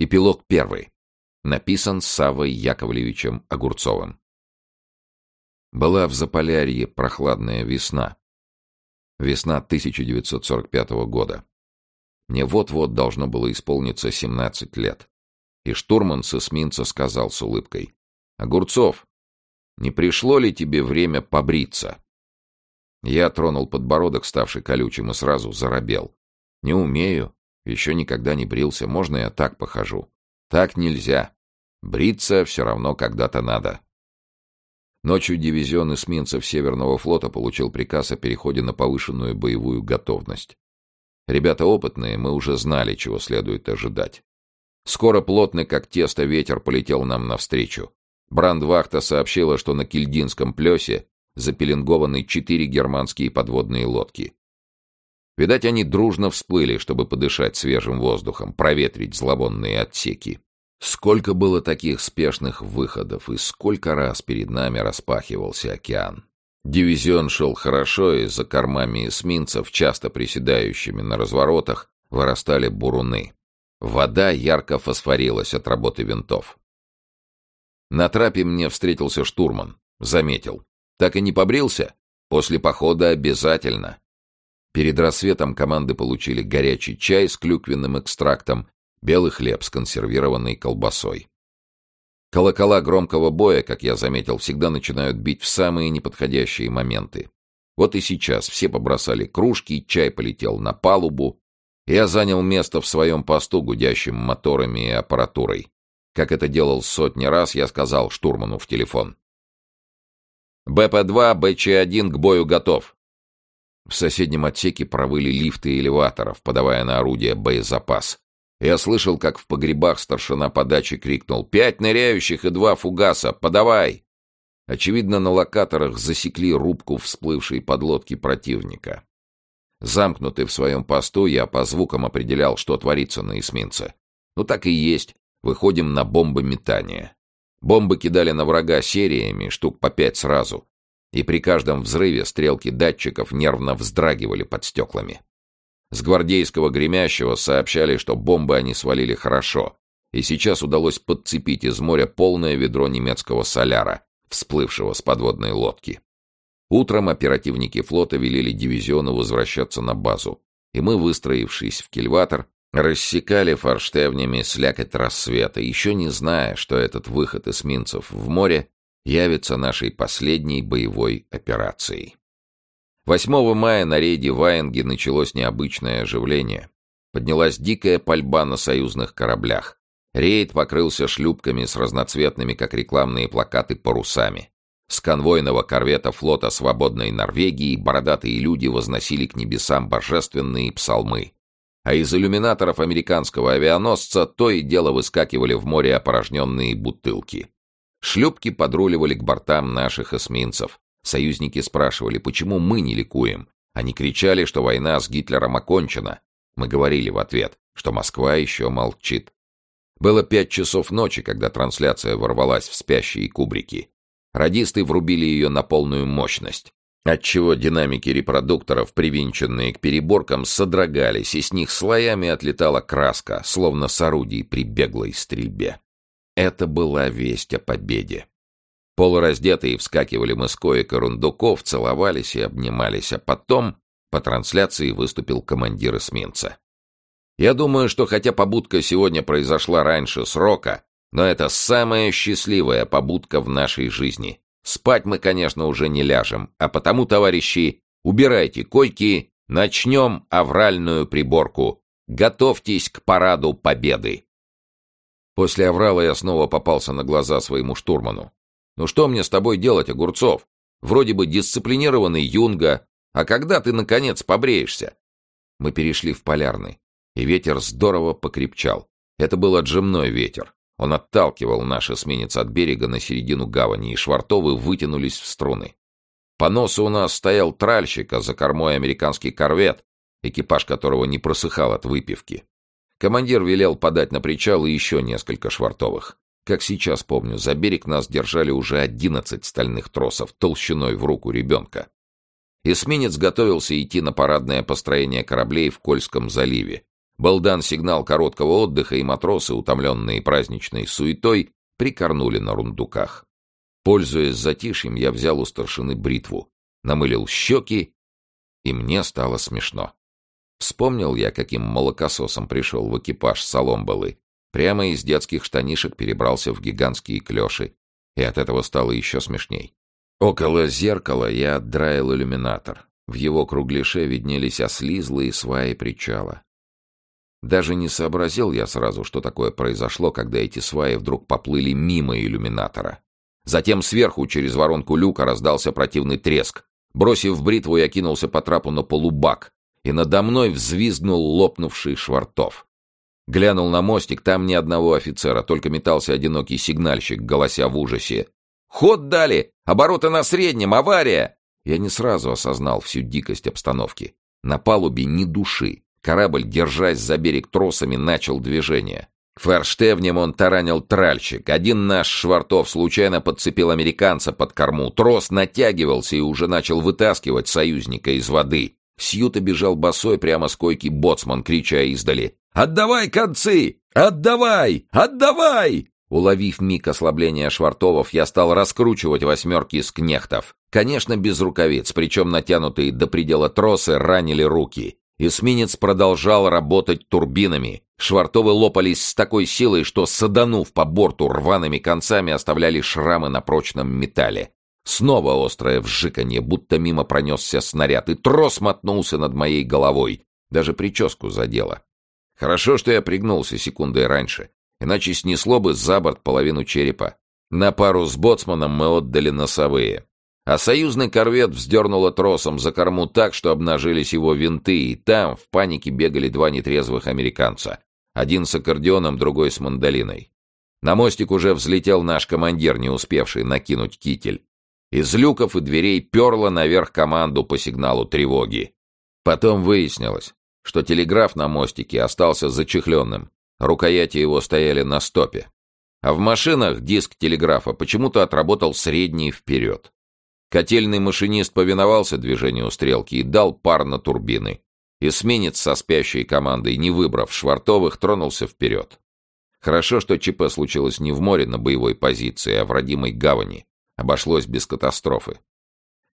Эпилог первый. Написан Савой Яковлевичем Огурцовым. Была в Заполярье прохладная весна. Весна 1945 года. Мне вот-вот должно было исполниться 17 лет. И штурман с эсминца сказал с улыбкой. «Огурцов, не пришло ли тебе время побриться?» Я тронул подбородок, ставший колючим, и сразу заробел. «Не умею. Еще никогда не брился, можно я так похожу? Так нельзя. Бриться все равно когда-то надо. Ночью дивизион эсминцев Северного флота получил приказ о переходе на повышенную боевую готовность. Ребята опытные, мы уже знали, чего следует ожидать. Скоро плотный, как тесто, ветер полетел нам навстречу. Брандвахта сообщила, что на Кильдинском плесе запеленгованы четыре германские подводные лодки. Видать, они дружно всплыли, чтобы подышать свежим воздухом, проветрить зловонные отсеки. Сколько было таких спешных выходов, и сколько раз перед нами распахивался океан. Дивизион шел хорошо, и за кормами эсминцев, часто приседающими на разворотах, вырастали буруны. Вода ярко фосфорилась от работы винтов. На трапе мне встретился штурман. Заметил. Так и не побрился? После похода обязательно. Перед рассветом команды получили горячий чай с клюквенным экстрактом, белый хлеб с консервированной колбасой. Колокола громкого боя, как я заметил, всегда начинают бить в самые неподходящие моменты. Вот и сейчас все побросали кружки, чай полетел на палубу. Я занял место в своем посту, гудящим моторами и аппаратурой. Как это делал сотни раз, я сказал штурману в телефон. «БП-2, БЧ-1 к бою готов. В соседнем отсеке провыли лифты элеваторов, подавая на орудие боезапас. Я слышал, как в погребах старшина подачи крикнул «Пять ныряющих и два фугаса! Подавай!» Очевидно, на локаторах засекли рубку всплывшей подлодки противника. Замкнутый в своем посту, я по звукам определял, что творится на эсминце. Ну так и есть. Выходим на бомбометание. Бомбы кидали на врага сериями, штук по пять сразу и при каждом взрыве стрелки датчиков нервно вздрагивали под стеклами. С гвардейского гремящего сообщали, что бомбы они свалили хорошо, и сейчас удалось подцепить из моря полное ведро немецкого соляра, всплывшего с подводной лодки. Утром оперативники флота велели дивизиону возвращаться на базу, и мы, выстроившись в кильватор, рассекали форштевнями слякоть рассвета, еще не зная, что этот выход эсминцев в море явится нашей последней боевой операцией. 8 мая на рейде Ваенги началось необычное оживление. Поднялась дикая пальба на союзных кораблях. Рейд покрылся шлюпками с разноцветными, как рекламные плакаты, парусами. С конвойного корвета флота свободной Норвегии бородатые люди возносили к небесам божественные псалмы. А из иллюминаторов американского авианосца то и дело выскакивали в море опорожненные бутылки. Шлюпки подруливали к бортам наших эсминцев. Союзники спрашивали, почему мы не ликуем. Они кричали, что война с Гитлером окончена. Мы говорили в ответ, что Москва еще молчит. Было пять часов ночи, когда трансляция ворвалась в спящие кубрики. Радисты врубили ее на полную мощность, отчего динамики репродукторов, привинченные к переборкам, содрогались, и с них слоями отлетала краска, словно с орудий при беглой стрельбе. Это была весть о победе. Полураздетые вскакивали мы с коек и рундуков, целовались и обнимались, а потом по трансляции выступил командир эсминца. Я думаю, что хотя побудка сегодня произошла раньше срока, но это самая счастливая побудка в нашей жизни. Спать мы, конечно, уже не ляжем, а потому, товарищи, убирайте койки, начнем авральную приборку. Готовьтесь к параду победы. После аврала я снова попался на глаза своему штурману. «Ну что мне с тобой делать, Огурцов? Вроде бы дисциплинированный юнга, а когда ты, наконец, побреешься?» Мы перешли в полярный, и ветер здорово покрепчал. Это был отжимной ветер. Он отталкивал наш эсминец от берега на середину гавани, и швартовы вытянулись в струны. По носу у нас стоял тральщик, а за кормой американский корвет, экипаж которого не просыхал от выпивки. Командир велел подать на причал еще несколько швартовых. Как сейчас помню, за берег нас держали уже одиннадцать стальных тросов, толщиной в руку ребенка. Эсминец готовился идти на парадное построение кораблей в Кольском заливе, Был дан сигнал короткого отдыха, и матросы, утомленные праздничной суетой, прикорнули на рундуках. Пользуясь затишьем, я взял у старшины бритву, намылил щеки, и мне стало смешно. Вспомнил я, каким молокососом пришел в экипаж Соломбалы. Прямо из детских штанишек перебрался в гигантские клёши, и от этого стало еще смешней. Около зеркала я отдраил иллюминатор. В его кругляше виднелись ослизлые сваи причала. Даже не сообразил я сразу, что такое произошло, когда эти сваи вдруг поплыли мимо иллюминатора. Затем сверху, через воронку люка, раздался противный треск. Бросив бритву, я кинулся по трапу на полубак, и надо мной взвизгнул лопнувший швартов. Глянул на мостик, там ни одного офицера, только метался одинокий сигнальщик, голося в ужасе. «Ход дали! Обороты на среднем! Авария!» Я не сразу осознал всю дикость обстановки. На палубе ни души. Корабль, держась за берег тросами, начал движение. Ферштевнем он таранил тральщик. Один наш швартов случайно подцепил американца под корму. Трос натягивался и уже начал вытаскивать союзника из воды. Сьюта бежал босой прямо с койки боцман, крича издали. «Отдавай концы! Отдавай! Отдавай!» Уловив миг ослабления швартовов, я стал раскручивать восьмерки из кнехтов. Конечно, без рукавиц, причем натянутые до предела тросы ранили руки. Эсминец продолжал работать турбинами. Швартовы лопались с такой силой, что, саданув по борту рваными концами, оставляли шрамы на прочном металле. Снова острое вжиканье, будто мимо пронесся снаряд, и трос мотнулся над моей головой. Даже прическу задело. Хорошо, что я пригнулся секундой раньше, иначе снесло бы за борт половину черепа. На пару с боцманом мы отдали носовые. А союзный корвет вздернуло тросом за корму так, что обнажились его винты, и там в панике бегали два нетрезвых американца. Один с аккордеоном, другой с мандолиной. На мостик уже взлетел наш командир, не успевший накинуть китель. Из люков и дверей перла наверх команду по сигналу тревоги. Потом выяснилось, что телеграф на мостике остался зачехленным. Рукояти его стояли на стопе. А в машинах диск телеграфа почему-то отработал средний вперед. Котельный машинист повиновался движению стрелки и дал пар на турбины. Эсминец со спящей командой, не выбрав швартовых, тронулся вперед. Хорошо, что ЧП случилось не в море на боевой позиции, а в родимой гавани. Обошлось без катастрофы.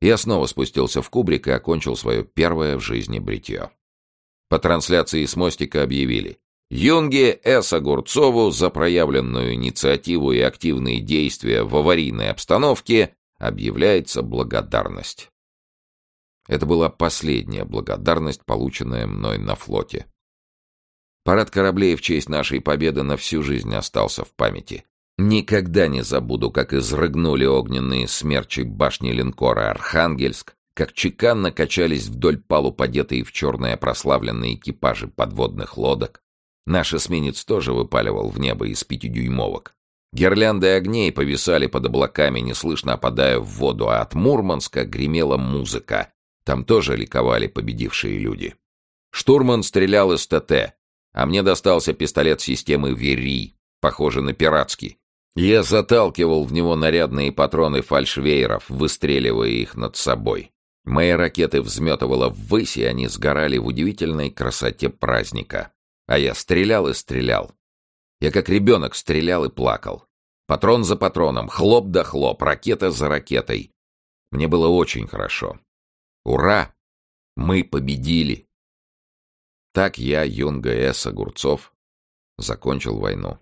Я снова спустился в кубрик и окончил свое первое в жизни бритье. По трансляции с мостика объявили. Юнге С. Огурцову за проявленную инициативу и активные действия в аварийной обстановке объявляется благодарность. Это была последняя благодарность, полученная мной на флоте. Парад кораблей в честь нашей победы на всю жизнь остался в памяти. Никогда не забуду, как изрыгнули огненные смерчи башни линкора «Архангельск», как чеканно качались вдоль палуб одетые в черные прославленные экипажи подводных лодок. Наш эсминец тоже выпаливал в небо из пятидюймовок. Гирлянды огней повисали под облаками, неслышно опадая в воду, а от Мурманска гремела музыка. Там тоже ликовали победившие люди. Штурман стрелял из ТТ, а мне достался пистолет системы Вери, похожий на пиратский. Я заталкивал в него нарядные патроны фальшвейеров, выстреливая их над собой. Мои ракеты взметывало ввысь, и они сгорали в удивительной красоте праздника. А я стрелял и стрелял, я как ребенок стрелял и плакал. Патрон за патроном, хлоп да хлоп, ракета за ракетой. Мне было очень хорошо. Ура! Мы победили! Так я, Юнга С. Огурцов, закончил войну.